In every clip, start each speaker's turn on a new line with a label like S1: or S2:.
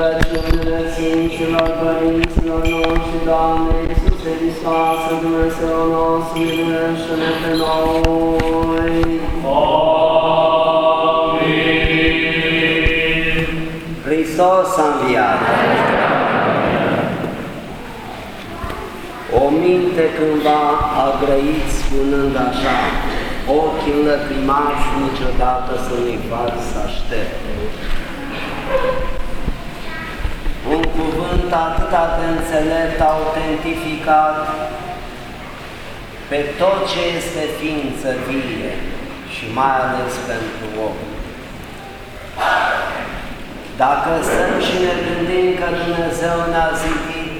S1: rugăciunile Sfinților Părinților noștri, Doamne Iisuse Hristoase, Dumnezeu nostru, miluiește-ne pe noi.
S2: Amin.
S1: Hristos a înviat. O minte cândva a grăit spunând așa, ochii înlăcrimați niciodată să nu-i fac să aștepte. Un cuvânt atât de înțelept, autentificat pe tot ce este ființă vie și mai ales pentru om. Dacă stăm și ne gândim că Dumnezeu ne-a zidit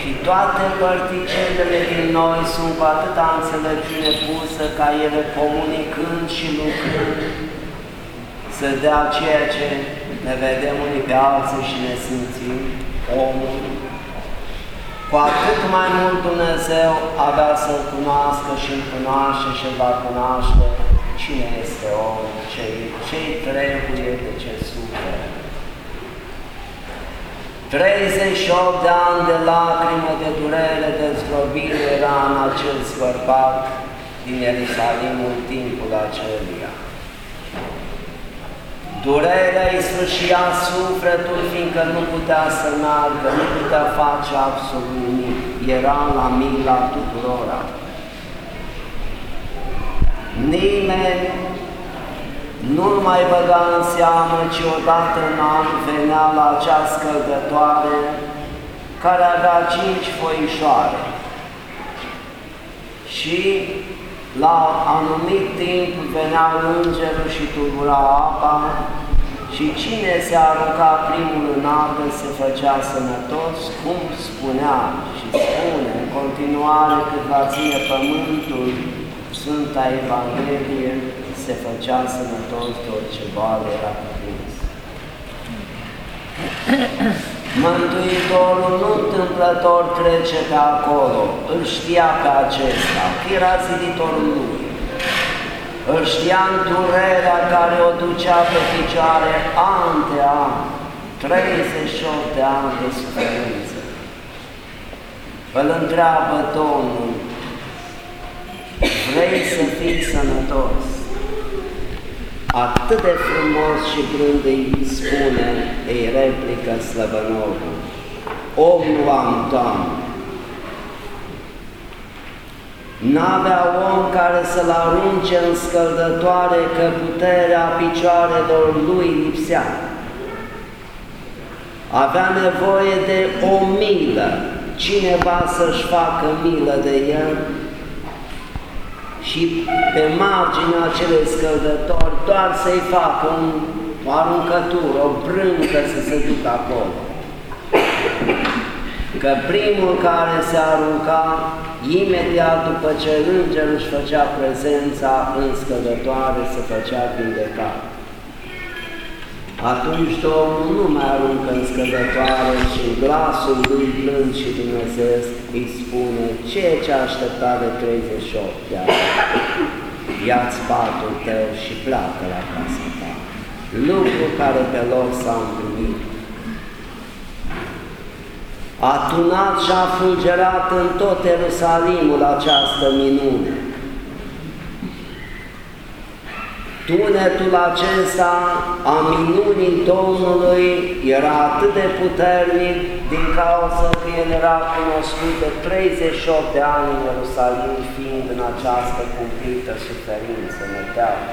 S1: și toate particelele din noi sunt cu atâta înțelepciune pusă ca ele comunicând și lucrând să dea ceea ce ne vedem unii pe alții și ne simțim omul. Cu atât mai mult Dumnezeu avea să-L cunoască și îl cunoaște și va cunoaște cine este omul, ce-i ce trebuie, de ce suferă. 38 de ani de lacrimă, de durere, de zdrobire era în acel bărbat din Ierusalimul timpul aceluia. Durerea îi sfârșia sufletul, fiindcă nu putea să meargă, nu putea face absolut nimic. Era la mila tuturora. Nimeni nu mai băga în seamă, ci odată în an venea la acea scăldătoare care avea cinci foișoare. Și la anumit timp venea îngerul și tulbura apa și cine se arunca primul în apă se făcea sănătos, cum spunea și spune în continuare cât va ține pământul Sfânta Evanghelie, se făcea sănătos de orice boală era cuprins. Mântuitorul nu întâmplător trece pe acolo, îl știa pe acesta, că era ziditorul lui. Îl știa în durerea care o ducea pe picioare an de an, 38 de ani de suferință. Îl întreabă Domnul, vrei să fii sănătos? Atât de frumos și blând îi spune, îi replică slăbănorul, om nu am, Doamne. N-avea om care să-l arunce în scăldătoare că puterea picioarelor lui lipsea. Avea nevoie de o milă, cineva să-și facă milă de el și pe marginea acelei scăldători doar să-i facă un, o aruncătură, o brâncă să se ducă acolo. Că primul care se arunca, imediat după ce îngerul își făcea prezența în scăldătoare, se făcea vindecat. Atunci Domnul nu mai aruncă în scădătoare și glasul lui blând și Dumnezeu îi spune ceea ce aștepta de 38 de ani. Ia-ți patul tău și pleacă la casa ta. Lucru care pe loc s-a împlinit. A tunat și a fulgerat în tot Ierusalimul această minune. Tunetul acesta a minunii Domnului era atât de puternic din cauza că el era cunoscut de 38 de ani în Ierusalim, fiind în această cumplită suferință neteamă.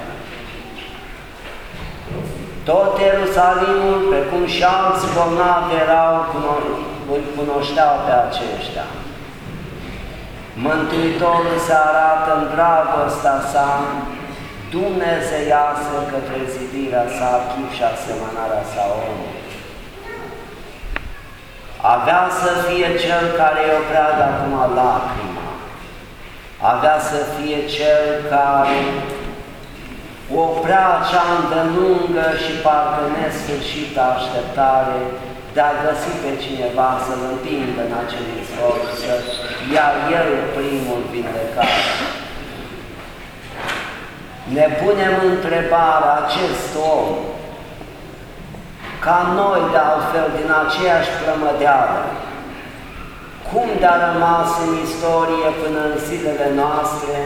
S1: Tot Ierusalimul, precum și alți bolnavi erau, îl cunoșteau pe aceștia. Mântuitorul se arată în dragostea sa dumnezeiasă către zidirea sa, chip și asemănarea sa omului. Avea să fie cel care îi oprea de acum lacrima, avea să fie cel care oprea acea îndelungă și parcă nesfârșită așteptare de a găsi pe cineva să-l împingă în acel izvor, să ia el primul vindecat. Ne punem întrebarea, acest om ca noi de altfel din aceeași plămădeală, cum de-a rămas în istorie până în zilele noastre,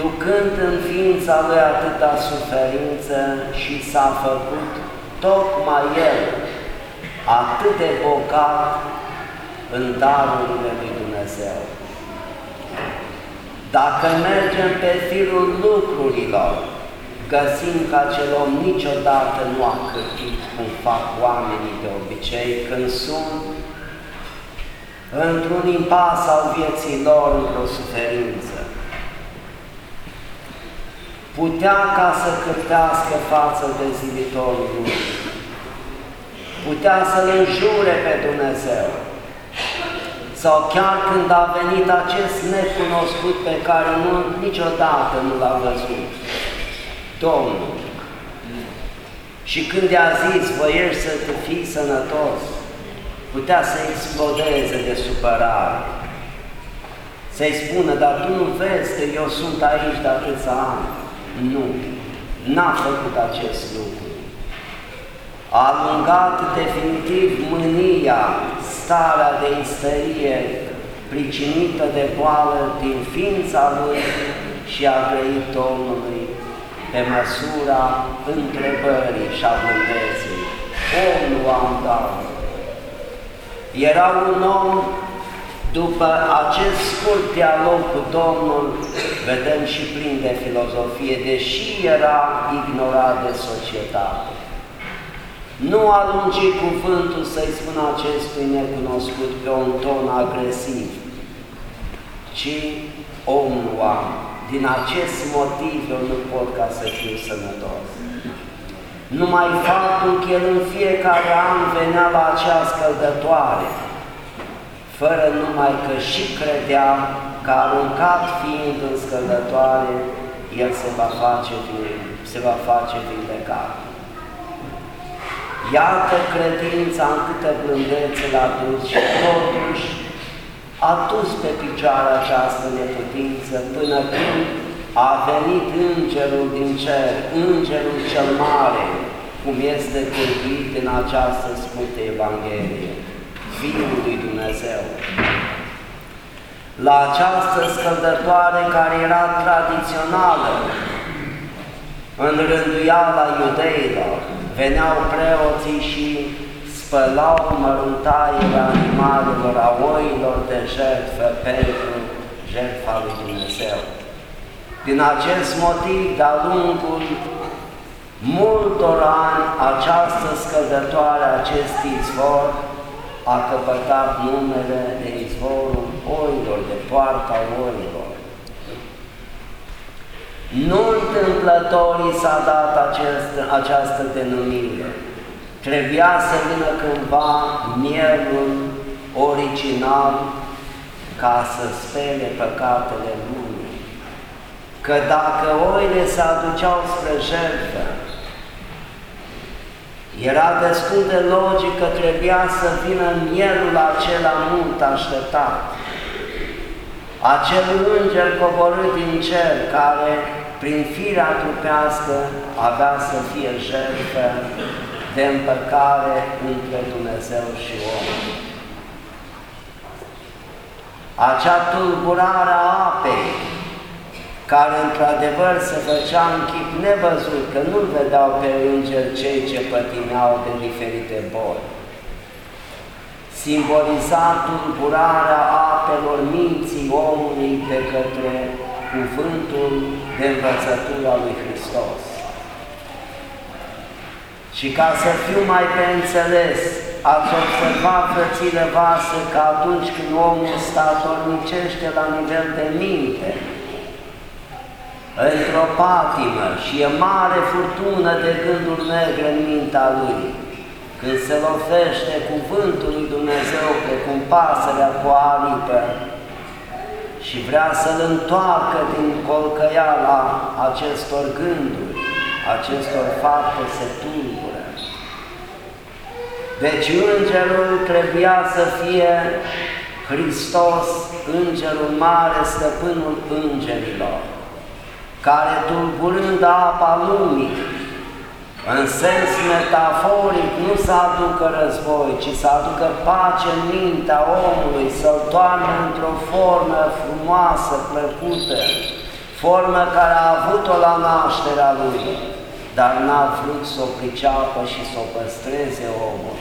S1: ducând în ființa Lui atâta suferință și s-a făcut tocmai El atât de bogat în darurile Lui Dumnezeu. Dacă mergem pe firul lucrurilor, găsim că acel om niciodată nu a cârtit cum fac oamenii de obicei când sunt într-un impas al vieții lor, într-o suferință. Putea ca să cârtească față de zilitorul lui, putea să-L înjure pe Dumnezeu, sau chiar când a venit acest necunoscut pe care nu, niciodată nu l-a văzut, Domnul. Și când i-a zis, voiești să te fii sănătos, putea să explodeze de supărare. Să-i spună, dar tu nu vezi că eu sunt aici de atâția ani. Nu, n-a făcut acest lucru. A alungat definitiv mânia, starea de istărie pricinită de boală din ființa lui și a grăit Domnului pe măsura întrebării și a blândeții. Om nu am dat. Era un om, după acest scurt dialog cu Domnul, vedem și plin de filozofie, deși era ignorat de societate. Nu alungi cuvântul să-i spună acestui necunoscut pe un ton agresiv, ci omul am. Din acest motiv eu nu pot ca să fiu sănătos. Numai faptul că el în fiecare an venea la acea scăldătoare, fără numai că și credea că aruncat fiind în scăldătoare, el se va face, se va face vindecat. Iată credința în câtă blândețe l-a dus și totuși a dus pe picioare această neputință până când a venit Îngerul din cer, Îngerul cel mare, cum este vorbit în această scută Evanghelie, Fiul lui Dumnezeu. La această scăldătoare care era tradițională în rânduiala iudeilor, veneau preoții și spălau măruntaiele animalelor, a oilor de jertfă pentru jertfa lui Dumnezeu. Din acest motiv, de-a lungul multor ani, această scăldătoare, acest izvor, a căpătat numele de izvorul oilor, de poarta oilor. Nu întâmplătorii s-a dat acest, această denumire. Trebuia să vină cândva mielul original ca să spele păcatele lumii. Că dacă oile se aduceau spre jertfă, era destul de logic că trebuia să vină mielul acela mult așteptat. Acel înger coborât din cer care prin firea trupească avea să fie jertfă de împăcare între Dumnezeu și om. Acea tulburare a apei, care într-adevăr se făcea în chip nevăzut, că nu-l vedeau pe înger cei ce pătimeau de diferite boli. Simboliza tulburarea apelor minții omului de către cuvântul de învățătură lui Hristos. Și ca să fiu mai pe înțeles, ați observat, frățile voastre, că atunci când omul statornicește la nivel de minte, într-o patimă și e mare furtună de gânduri negre în mintea lui, când se lovește cuvântul lui Dumnezeu pe cum pasărea cu aripă și vrea să-l întoarcă din colcăiala acestor gânduri, acestor fapte se tulbură. Deci îngerul trebuia să fie Hristos, îngerul mare, stăpânul îngerilor, care tulburând apa lumii, în sens metaforic, nu să aducă război, ci să aducă pace în mintea omului, să-l toarne într-o formă frumoasă, plăcută, formă care a avut-o la nașterea lui, dar n-a vrut să o priceapă și să o păstreze omul.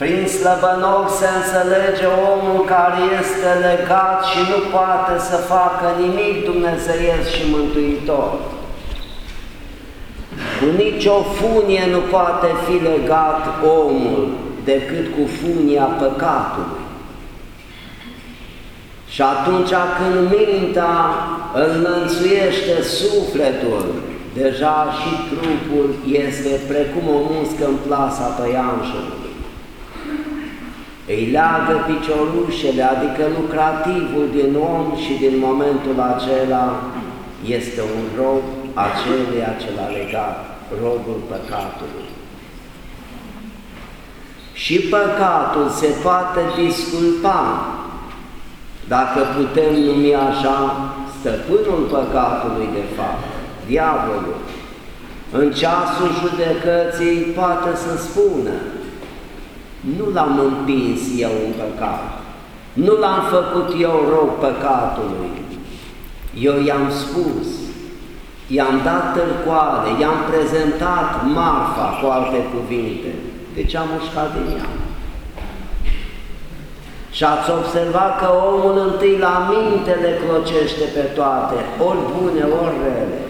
S1: Prin slăbănoc se înțelege omul care este legat și nu poate să facă nimic dumnezeiesc și mântuitor. Cu nicio funie nu poate fi legat omul decât cu funia păcatului. Și atunci când mintea îl înălțuiește sufletul, deja și trupul este precum o muscă în plasa păianjului. Îi leagă piciorușele, adică lucrativul din om și din momentul acela este un rob aceluia ce l-a legat, robul păcatului. Și păcatul se poate disculpa dacă putem numi așa, stăpânul păcatului de fapt, diavolul, în ceasul judecății poate să spună, nu l-am împins eu în păcat, nu l-am făcut eu rău păcatului, eu i-am spus, i-am dat târcoale, i-am prezentat marfa cu alte cuvinte, deci am mușcat din ea. Și ați observat că omul întâi la minte le clocește pe toate, ori bune, ori rele.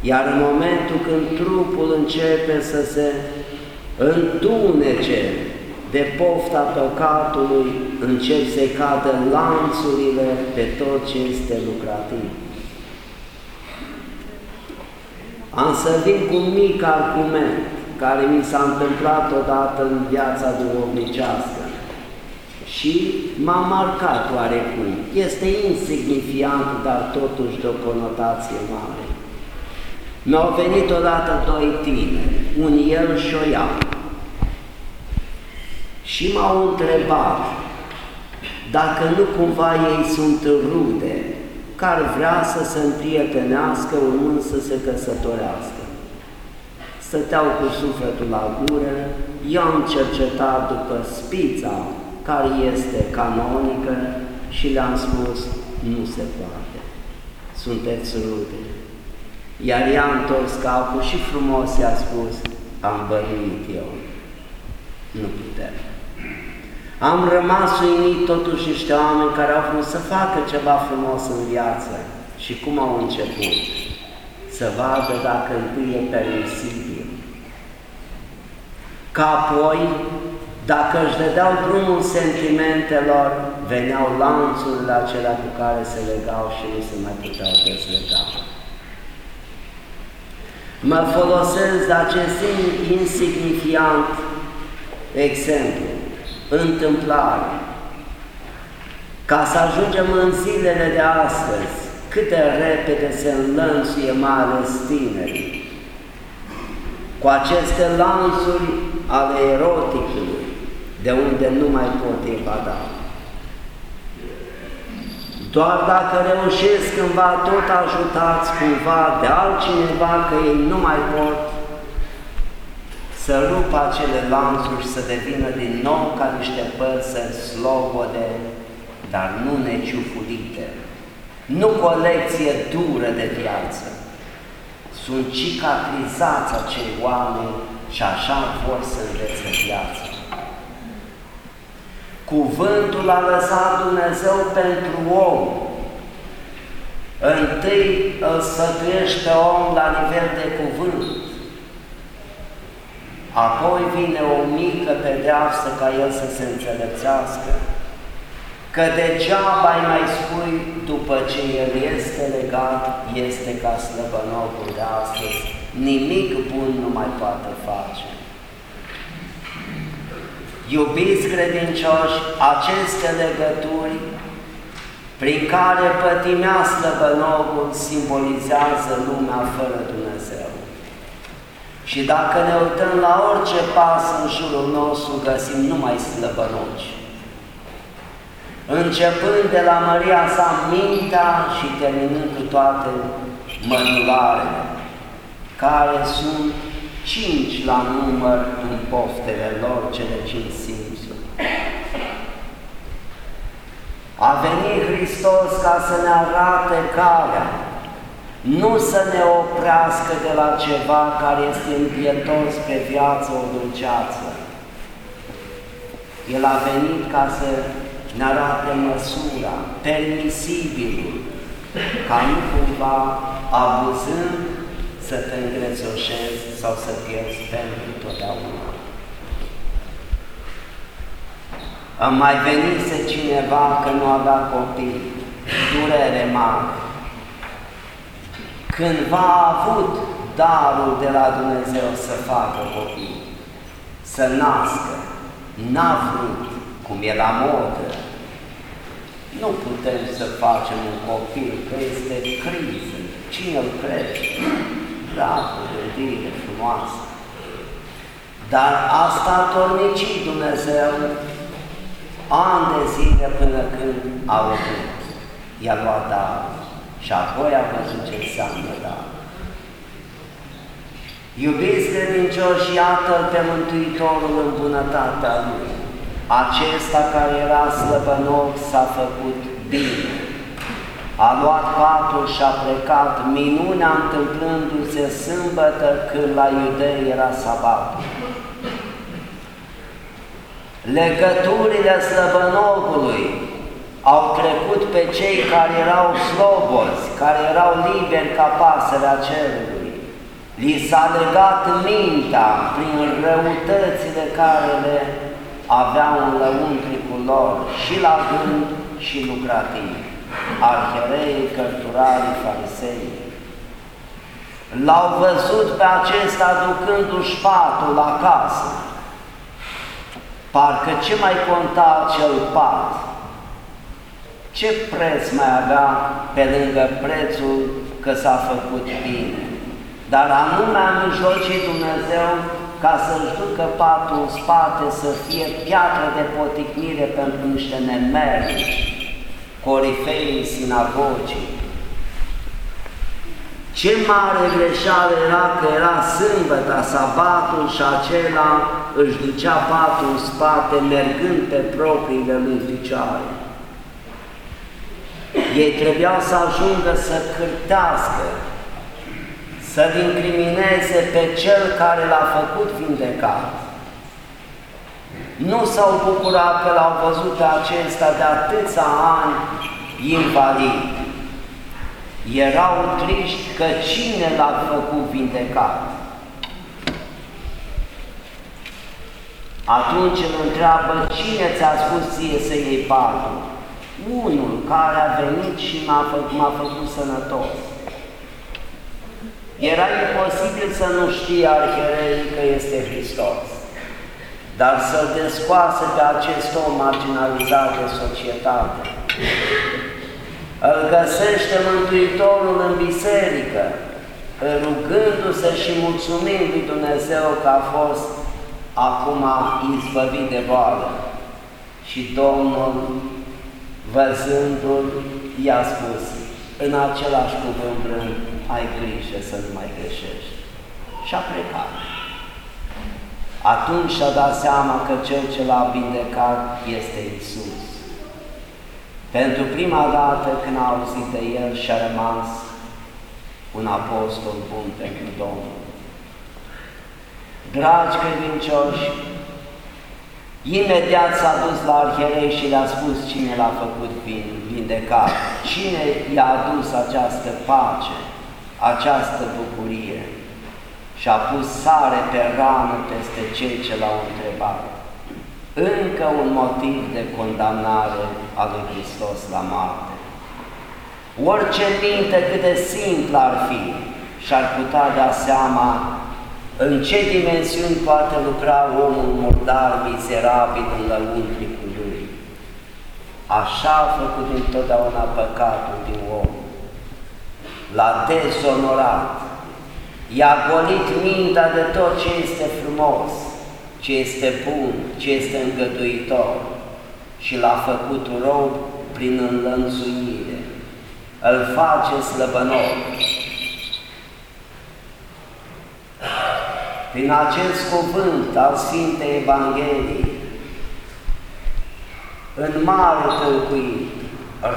S1: Iar în momentul când trupul începe să se întunece de pofta păcatului, încep să-i cadă lanțurile pe tot ce este lucrativ. Am să vin cu un mic argument care mi s-a întâmplat odată în viața duhovnicească și m-a marcat oarecum. Este insignifiant, dar totuși de o conotație mare. Mi-au venit odată doi tineri, un el și o ea, și m-au întrebat dacă nu cumva ei sunt rude, care vrea să se împrietenească urmând să se căsătorească. Stăteau cu sufletul la gură, eu am cercetat după spița care este canonică și le-am spus, nu se poate, sunteți rude. Iar ea a întors capul și frumos i-a spus, am bănuit eu, nu putem. Am rămas uimit totuși niște oameni care au vrut să facă ceva frumos în viață și cum au început? Să vadă dacă întâi e permisibil. Ca apoi dacă își dădeau drumul sentimentelor, veneau lanțurile acelea cu care se legau și nu se mai puteau dezlega. Mă folosesc de acest insignifiant exemplu, întâmplare, ca să ajungem în zilele de astăzi, cât de repede se înlănțuie mai ales tinerii, cu aceste lanțuri ale eroticului, de unde nu mai pot evada. Doar dacă reușesc cândva tot ajutați cumva de altcineva că ei nu mai pot să rupă acele lanțuri și să devină din nou ca niște păsări slobode, dar nu neciufulite, nu colecție dură de viață. Sunt cicatrizați acei oameni și așa vor să învețe viața. Cuvântul a lăsat Dumnezeu pentru om. Întâi îl sfătuiește om la nivel de cuvânt. Apoi vine o mică pedeapsă ca el să se înțelepțească. Că degeaba îi mai spui după ce el este legat, este ca slăbănocul de astăzi. Nimic bun nu mai poate face. Iubiți credincioși, aceste legături prin care pătimea slăbănogul simbolizează lumea fără Dumnezeu. Și dacă ne uităm la orice pas în jurul nostru, găsim numai slăbănoci. Începând de la Maria sa mintea și terminând cu toate mădularele. care sunt cinci la număr în poftele lor, cele cinci simțuri. A venit Hristos ca să ne arate calea, nu să ne oprească de la ceva care este împietos pe viață o dulceață. El a venit ca să ne arate măsura, permisibilul, ca nu cumva abuzând să te îngrețoșezi sau să pierzi pentru totdeauna. Îmi mai venise cineva că nu avea copii, durere mare. Cândva a avut darul de la Dumnezeu să facă copii, să nască, n-a vrut, cum e la modă. Nu putem să facem un copil, că este criză. Cine îl crede? Bravo, gândire frumoasă. Dar asta a tornicit Dumnezeu ani de zile până când a avut. I-a luat dar și apoi a văzut ce înseamnă dar. Iubiți credincioși, iată-L pe Mântuitorul în bunătatea Lui. Acesta care era slăbănoc s-a făcut bine. A luat patul și a plecat, minunea întâmplându-se sâmbătă când la iudei era sabatul. Legăturile slăbănogului au trecut pe cei care erau slobozi, care erau liberi ca pasărea cerului. Li s-a legat mintea prin răutățile care le aveau în lăuntricul lor și la gând și lucrativ, arherei, cărturarii, farisei. L-au văzut pe acesta ducându-și patul la casă, Parcă ce mai conta acel pat? Ce preț mai avea pe lângă prețul că s-a făcut bine? Dar anume a mijlocit Dumnezeu ca să-și ducă patul în spate să fie piatră de poticnire pentru niște nemernici, corifei sinagogii, ce mare greșeală era că era sâmbătă, sabatul și acela își ducea patul în spate, mergând pe propriile lui picioare. Ei trebuiau să ajungă să cârtească, să-l incrimineze pe cel care l-a făcut vindecat. Nu s-au bucurat că l-au văzut pe acesta de atâția ani invalid erau triști că cine l-a făcut vindecat. Atunci îl întreabă, cine ți-a spus ție să iei patul? Unul care a venit și m-a făcut, făcut sănătos. Era imposibil să nu știe arhierei că este Hristos, dar să-l descoase pe acest om marginalizat de societate, îl găsește Mântuitorul în biserică, rugându-se și mulțumind lui Dumnezeu că a fost acum izbăvit de boală. Și Domnul, văzându-l, i-a spus, în același cuvânt blând, ai grijă să nu mai greșești. Și a plecat. Atunci și-a dat seama că cel ce l-a vindecat este Isus. Pentru prima dată când a auzit de el și-a rămas un apostol bun pentru Domnul. Dragi credincioși, imediat s-a dus la arhierei și le-a spus cine l-a făcut vindecat, cine i-a adus această pace, această bucurie? Și a pus sare pe rană peste cei ce l-au întrebat. Încă un motiv de condamnare a lui Hristos la moarte. Orice minte cât de simplă ar fi și-ar putea da seama în ce dimensiuni poate lucra omul murdar, mizerabil în lăuntricul lui. Așa a făcut întotdeauna păcatul din om. L-a dezonorat, i-a golit mintea de tot ce este frumos, ce este bun, ce este îngăduitor și l-a făcut rob prin înlănțuire. Îl face slăbănoc. Prin acest cuvânt al Sfintei Evangheliei, în mare tâlcuit,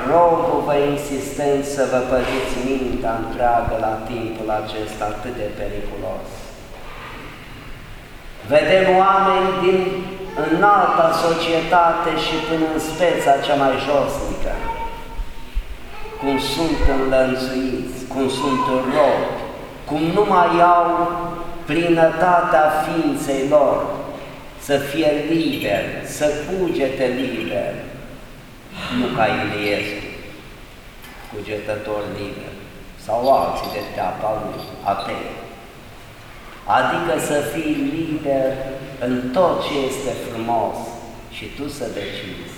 S1: rogul-vă insistent să vă păziți mintea întreagă la timpul acesta atât de periculos. Vedem oameni din înalta societate și până în speța cea mai josnică, cum sunt înlănțuiți, cum sunt robi, cum nu mai au plinătatea ființei lor, să fie liber, să cugete liber, nu ca Iliescu, cugetător liber, sau alții de teapă atei. Adică să fii liber în tot ce este frumos și tu să decizi.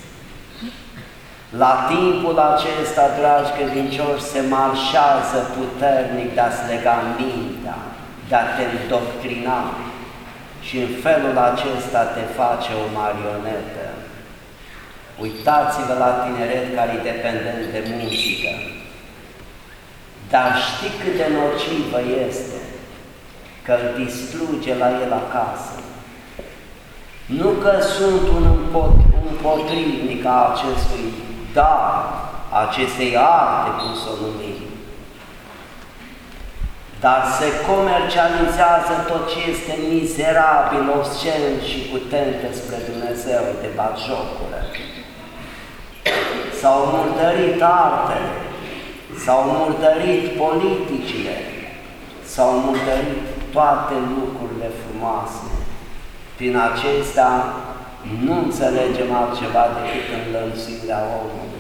S1: La timpul acesta, dragi credincioși, se marșează puternic de a-ți lega mintea, de a te îndoctrina și în felul acesta te face o marionetă. Uitați-vă la tineret care e dependent de muzică, dar știi cât de nocivă este că îl distruge la el acasă. Nu că sunt un împotrivnic a acestui dar, acestei arte, cum să o numim, dar se comercializează tot ce este mizerabil, obscen și cu tente spre Dumnezeu de batjocură. S-au murdărit artele, s-au murdărit politicile, s-au murdărit toate lucrurile frumoase. Prin acestea nu înțelegem altceva decât înlănțuirea omului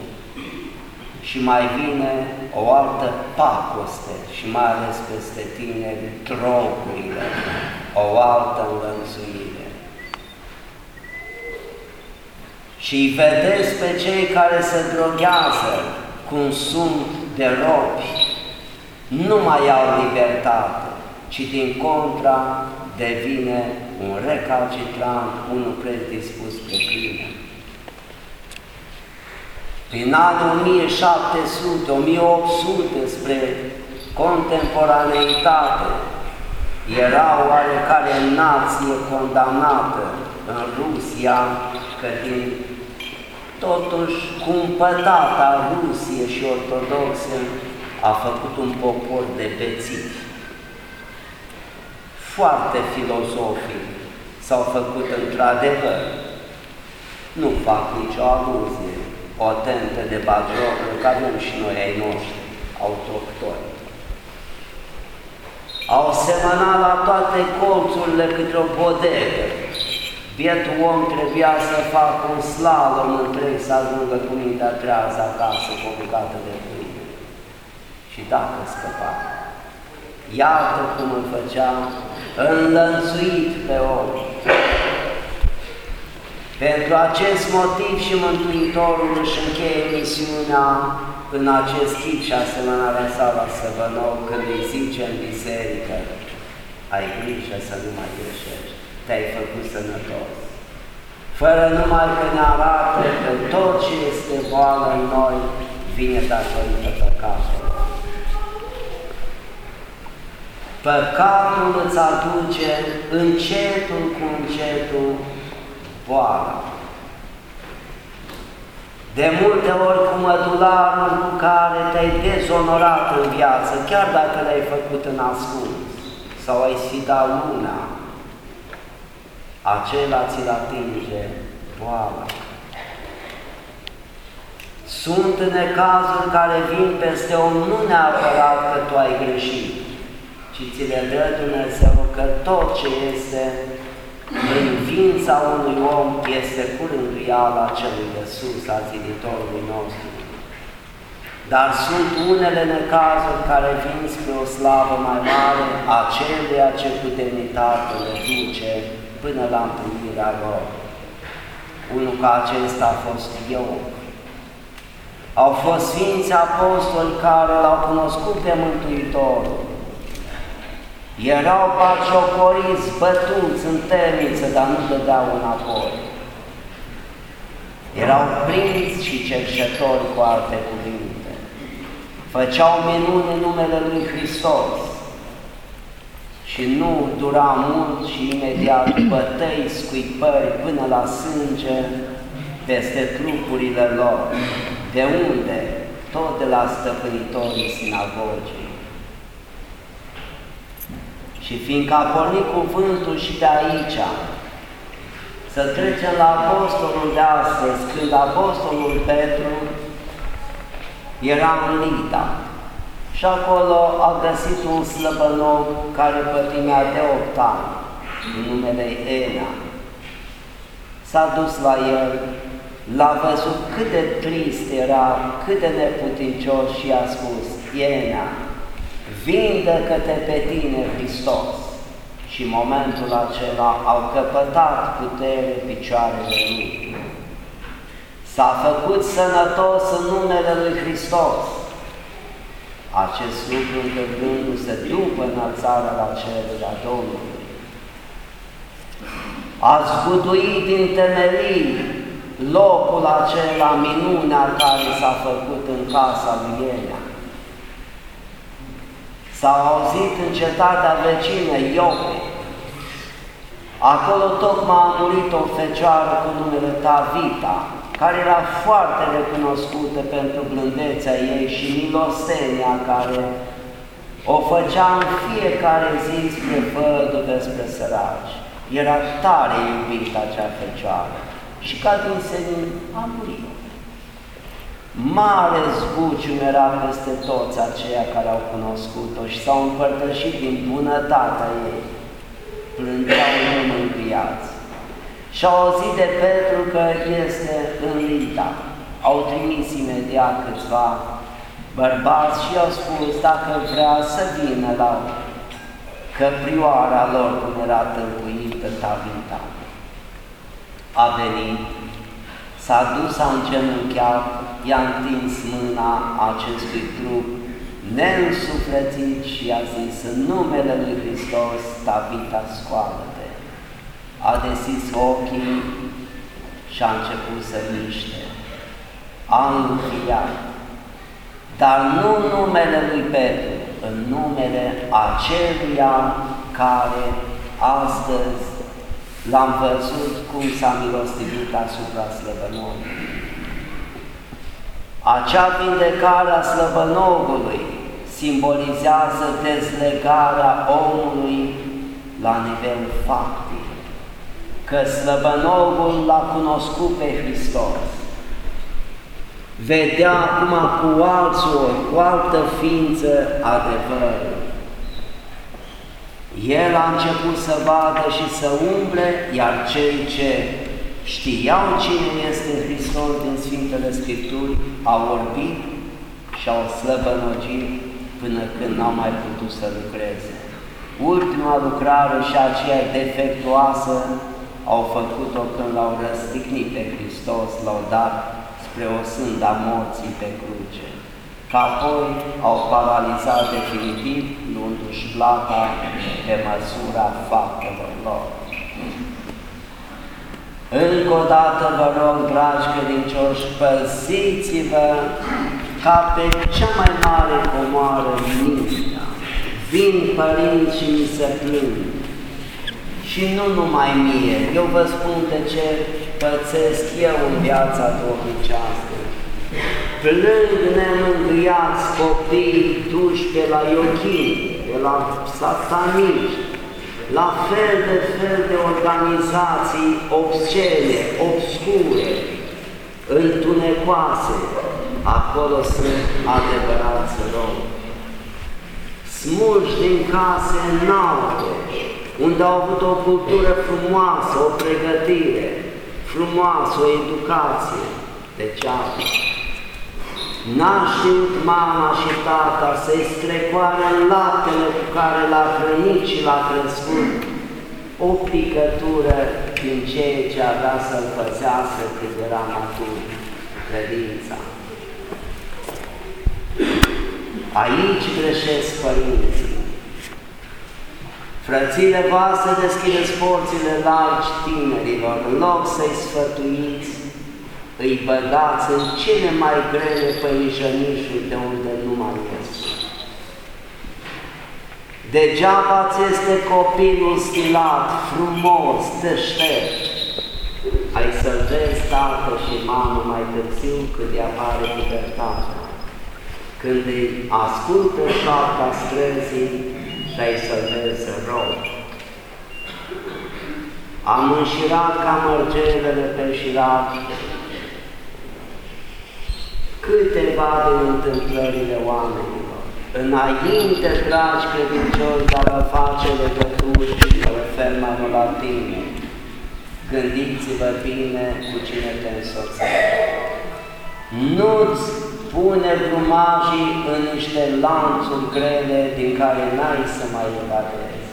S1: și mai vine o altă pacoste și mai ales peste tineri drogurile, o altă înlănțuire. Și îi vedeți pe cei care se droghează cum sunt de robi, nu mai au libertate, ci din contra devine un recalcitrant, unul predispus pe crimă. Prin anii 1700-1800 spre contemporaneitate era oarecare nație condamnată în Rusia, că din totuși cumpătata Rusie și ortodoxe a făcut un popor de bețivi. Foarte filozofii s-au făcut într-adevăr. Nu fac nicio aluzie potente de bajoc, că avem și noi ai noștri, autohtoni. Au semănat la toate colțurile câte o bodegă. Bietul om trebuia să facă un slalom întreg să ajungă cu mintea trează acasă cu o bucată de pâine. Și dacă scăpa, iată cum îl făcea înlănțuit pe om. Pentru acest motiv și Mântuitorul își încheie misiunea în acest chip și asemănarea sa la Săvănov când îi zice în biserică, ai grijă să nu mai greșești, te-ai făcut sănătos. Fără numai că ne arată că tot ce este boală în noi vine datorită păcatului. Păcatul îți aduce încetul cu încetul boală. De multe ori cu mădularul cu care te-ai dezonorat în viață, chiar dacă le-ai făcut în ascuns sau ai sfidat luna, acela ți-l atinge boala. Sunt necazuri care vin peste om nu neapărat că tu ai greșit, ci ți le dă Dumnezeu că tot ce este în ființa unui om este cu rânduiala celui de sus, a ziditorului nostru. Dar sunt unele necazuri care vin spre o slavă mai mare, aceluia ce cu demnitate le duce până la împlinirea lor. Unul ca acesta a fost eu. Au fost Sfinți Apostoli care l-au cunoscut pe Mântuitorul, erau baciocoriți, bătuți în temniță, dar nu dădeau înapoi. Erau prinți și cerșetori cu alte cuvinte. Făceau minuni în numele Lui Hristos și nu dura mult și imediat bătăi, scuipări până la sânge peste trupurile lor. De unde? Tot de la stăpânitorii sinagogii. Și fiindcă a pornit cuvântul și de aici, să trecem la apostolul de astăzi, când apostolul Petru era în Lida și acolo a găsit un slăbănog care pătimea de 8 ani, în numele Ena. S-a dus la el, l-a văzut cât de trist era, cât de neputincios și a spus, Ena, vindecă-te pe tine, Hristos. Și în momentul acela au căpătat putere picioarele lui. S-a făcut sănătos în numele lui Hristos. Acest lucru întâmplându-se după înălțarea la cerul a Domnului. A zguduit din temelii locul acela, minunea care s-a făcut în casa lui Enea. S-a auzit în cetatea vecină Iope. Acolo tocmai a murit o fecioară cu numele Tavita, care era foarte recunoscută pentru blândețea ei și milostenia care o făcea în fiecare zi spre vădul despre săraci. Era tare iubită acea fecioară și ca din senin a murit. Mare zbucium era peste toți aceia care au cunoscut-o și s-au împărtășit din bunătatea ei. Plângeau nemângâiați. Și au auzit de Petru că este în Lida. Au trimis imediat câțiva bărbați și au spus dacă vrea să vină la căprioara lor cum era tâlcuită Tabita. A venit, s-a dus, a îngenunchiat, i-a întins mâna acestui trup neînsuflețit și a zis în numele Lui Hristos, Tabita, scoală-te. A deschis ochii și a început să miște. A înfiat, dar nu în numele Lui Petru, în numele aceluia care astăzi l-am văzut cum s-a milostivit asupra slăbănogului. Acea vindecare a slăbănogului simbolizează dezlegarea omului la nivel faptic, că slăbănogul l-a cunoscut pe Hristos, vedea acum cu alți ori, cu altă ființă adevărul. El a început să vadă și să umble, iar cei ce știau cine este Hristos din Sfintele Scripturi au orbit și au slăbănogit până când n-au mai putut să lucreze. Ultima lucrare și aceea defectuoasă au făcut-o când l-au răstignit pe Hristos, l-au dat spre o sânda morții pe cruce, că apoi au paralizat definitiv, luându-și plata pe măsura faptelor lor. Încă o dată vă rog, dragi credincioși, păziți-vă ca pe cea mai mare comoară mintea. Vin părinți și mi se plâng. Și nu numai mie, eu vă spun de ce pățesc eu în viața duhovnicească. Plâng nemângâiați copii duși pe la iochini, de la sataniști, la fel de fel de organizații obscene, obscure, întunecoase, acolo sunt adevărați romi. Smulși din case înalte, unde au avut o cultură frumoasă, o pregătire frumoasă, o educație, degeaba. N-a știut mama și tata să-i strecoare în laptele cu care l-a hrănit și l-a crescut o picătură din ceea ce avea să-l păzească când era matur, credința. Aici greșesc părinții. Frățile voastre deschideți porțile largi tinerilor, în loc să-i sfătuiți îi băgați în cele mai grele păișănișuri de unde nu mai este. Degeaba ți este copilul stilat, frumos, deștept. Ai să vezi tată și mamă mai târziu când îi apare pubertatea. Când îi ascultă șapta străzii și ai să vezi rău. Am înșirat ca mărgelele pe șirat câteva din întâmplările oamenilor. Înainte, dragi credincioși, de a vă face legături și vă refer mai mult la tine, gândiți-vă bine cu cine te însoțești. Nu-ți pune grumajii în niște lanțuri grele din care n-ai să mai evadezi.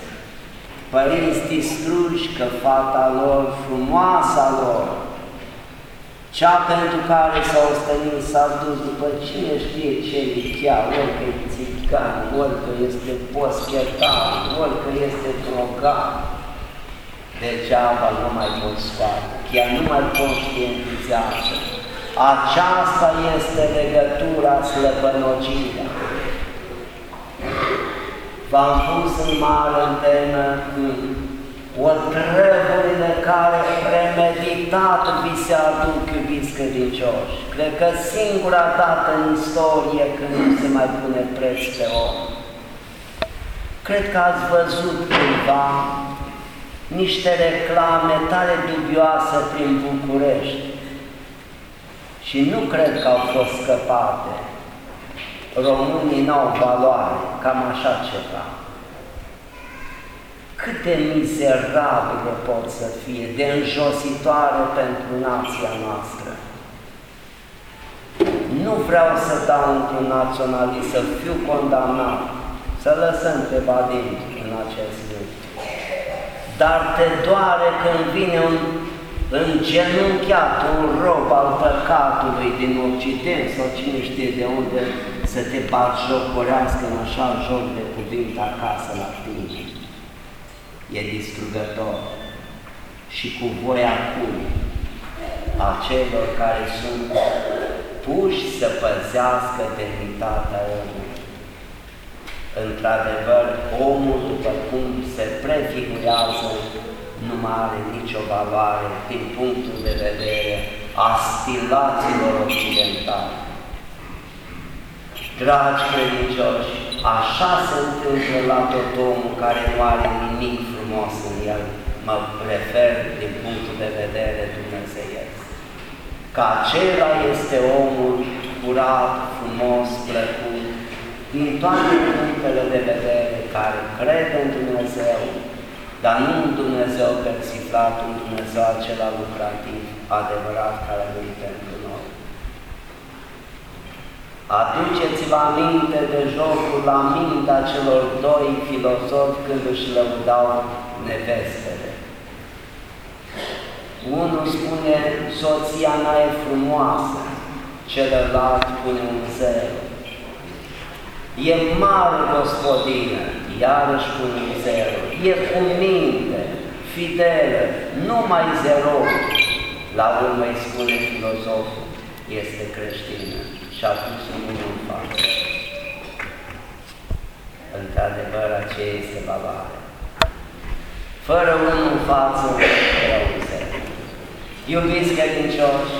S1: Părinți distruși că fata lor, frumoasa lor, cea pentru care s-a ostenit, s-a dus după cine știe ce lichea, ori că e țigan, ori că este poschetar, ori că este drogat. Degeaba nu mai pot scoate, chiar nu mai conștientizează. Aceasta este legătura slăbănogirea. V-am pus în mare temă o treburile care premeditat vi se aduc, iubiți credincioși. Cred că singura dată în istorie când nu se mai pune preț pe om. Cred că ați văzut cândva niște reclame tare dubioase prin București și nu cred că au fost scăpate. Românii n-au valoare, cam așa ceva cât de mizerabile pot să fie, de înjositoare pentru nația noastră. Nu vreau să dau într-un naționalist, să fiu condamnat, să lăsăm pe badin în acest lucru. Dar te doare când vine un îngenunchiat, un rob al păcatului din Occident sau cine știe de unde să te bat jocorească în așa joc de cuvinte acasă la tine e distrugător și cu voia acum a celor care sunt puși să păzească demnitatea omului. Într-adevăr, omul, după cum se prefigurează, nu mai are nicio valoare din punctul de vedere a stilaților occidentali. Dragi credincioși, așa se întâmplă la tot omul care nu are nimic frumos în el, mă refer din punctul de vedere dumnezeiesc. Că acela este omul curat, frumos, plăcut, din toate punctele de vedere care crede în Dumnezeu, dar nu în Dumnezeu persiflat, în Dumnezeu acela lucrativ, adevărat, care lui pentru noi. Aduceți-vă aminte de jocul la mintea celor doi filozofi când își lăudau nevestele. Unul spune, soția mea e frumoasă, celălalt pune un zero. E mare gospodină, iarăși pune un zero. E cu minte, fidelă, numai zero. La urmă îi spune filozoful, este creștină și a pus unul în față. Într-adevăr, aceea este valoare. Fără unul în față, era un zero. Iubiți credincioși,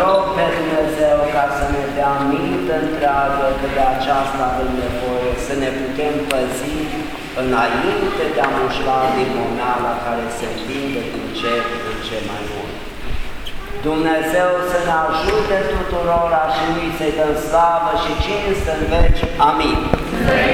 S1: rog pe Dumnezeu ca să ne dea minte întreagă că de aceasta avem nevoie, să ne putem păzi înainte de a mușla din momeala care se întinde din cer în ce mai mult. Dumnezeu să ne ajute tuturor și lui să-i dăm slavă și cinste în veci. Amin.